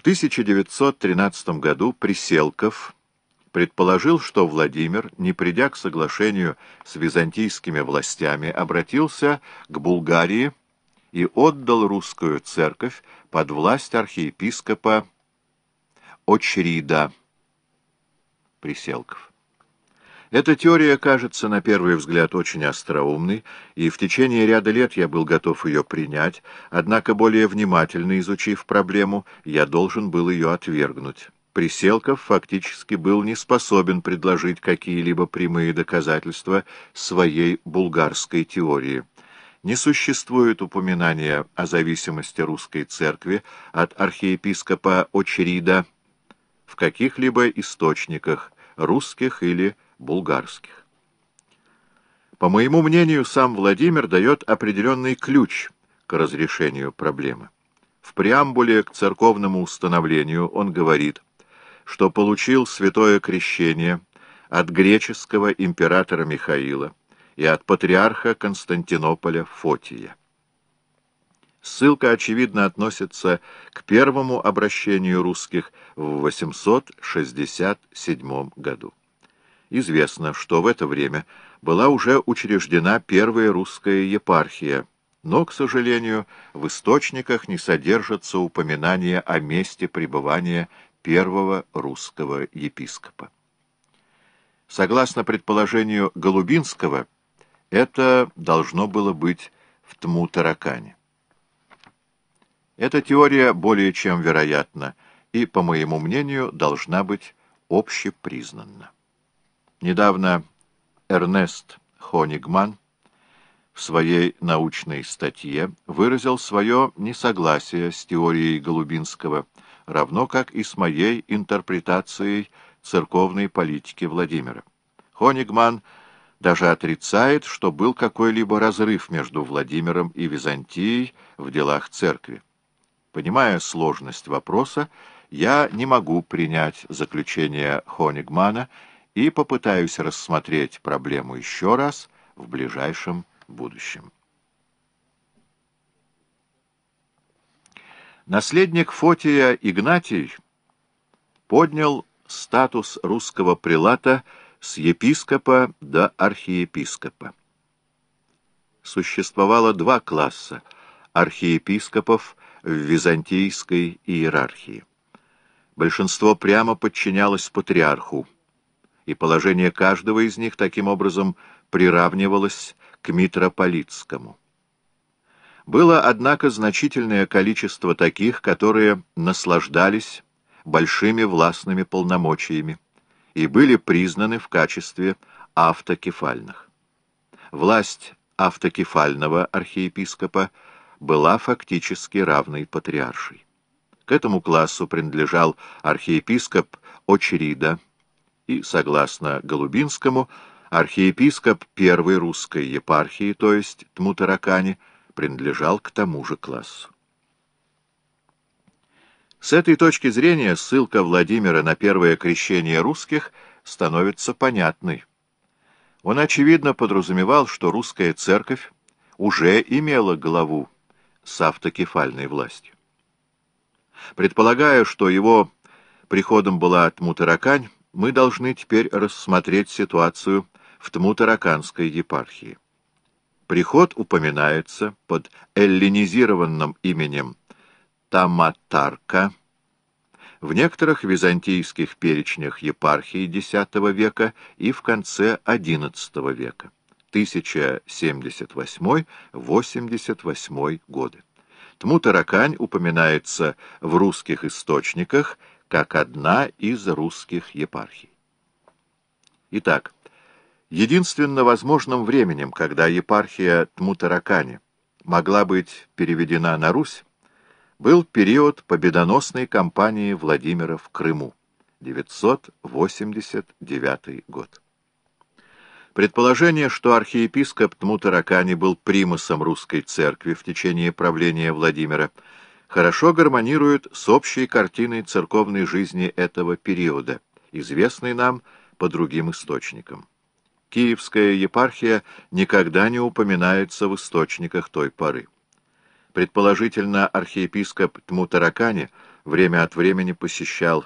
В 1913 году Приселков предположил, что Владимир, не придя к соглашению с византийскими властями, обратился к Булгарии и отдал русскую церковь под власть архиепископа Очрида Приселков. Эта теория кажется на первый взгляд очень остроумной, и в течение ряда лет я был готов ее принять, однако более внимательно изучив проблему, я должен был ее отвергнуть. Приселков фактически был не способен предложить какие-либо прямые доказательства своей булгарской теории. Не существует упоминания о зависимости русской церкви от архиепископа Очерида в каких-либо источниках, русских или булгарских. По моему мнению, сам Владимир дает определенный ключ к разрешению проблемы. В преамбуле к церковному установлению он говорит, что получил святое крещение от греческого императора Михаила и от патриарха Константинополя Фотия. Ссылка, очевидно, относится к первому обращению русских в 867 году. Известно, что в это время была уже учреждена первая русская епархия, но, к сожалению, в источниках не содержатся упоминания о месте пребывания первого русского епископа. Согласно предположению Голубинского, это должно было быть в Тму-Таракане. Эта теория более чем вероятна и, по моему мнению, должна быть общепризнанна. Недавно Эрнест Хонигман в своей научной статье выразил свое несогласие с теорией Голубинского, равно как и с моей интерпретацией церковной политики Владимира. Хонигман даже отрицает, что был какой-либо разрыв между Владимиром и Византией в делах церкви. Понимая сложность вопроса, я не могу принять заключение Хонигмана и попытаюсь рассмотреть проблему еще раз в ближайшем будущем. Наследник Фотия Игнатий поднял статус русского прилата с епископа до архиепископа. Существовало два класса архиепископов в византийской иерархии. Большинство прямо подчинялось патриарху, и положение каждого из них таким образом приравнивалось к митрополитскому. Было, однако, значительное количество таких, которые наслаждались большими властными полномочиями и были признаны в качестве автокефальных. Власть автокефального архиепископа была фактически равной патриаршей. К этому классу принадлежал архиепископ Очерида, и, согласно Голубинскому, архиепископ первой русской епархии, то есть Тмутаракани, принадлежал к тому же классу. С этой точки зрения ссылка Владимира на первое крещение русских становится понятной. Он, очевидно, подразумевал, что русская церковь уже имела главу с автокефальной властью. Предполагая, что его приходом была Тмутаракань, мы должны теперь рассмотреть ситуацию в Тмутараканской епархии. Приход упоминается под эллинизированным именем Таматарка в некоторых византийских перечнях епархии X века и в конце XI века, 1078-88 годы. Тмутаракань упоминается в русских источниках как одна из русских епархий. Итак, единственно возможным временем, когда епархия Тмутаракани могла быть переведена на Русь, был период победоносной кампании Владимира в Крыму, 989 год. Предположение, что архиепископ Тмутаракани был примасом русской церкви в течение правления Владимира – хорошо гармонирует с общей картиной церковной жизни этого периода, известной нам по другим источникам. Киевская епархия никогда не упоминается в источниках той поры. Предположительно, архиепископ Тмутаракани время от времени посещал